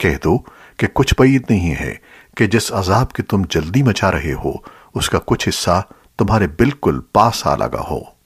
کہہ دو کہ کچھ بعید نہیں ہے کہ جس عذاب کی تم جلدی مچا رہے ہو، اس کا کچھ حصہ تمہارے بالکل پاس آ لگا ہو۔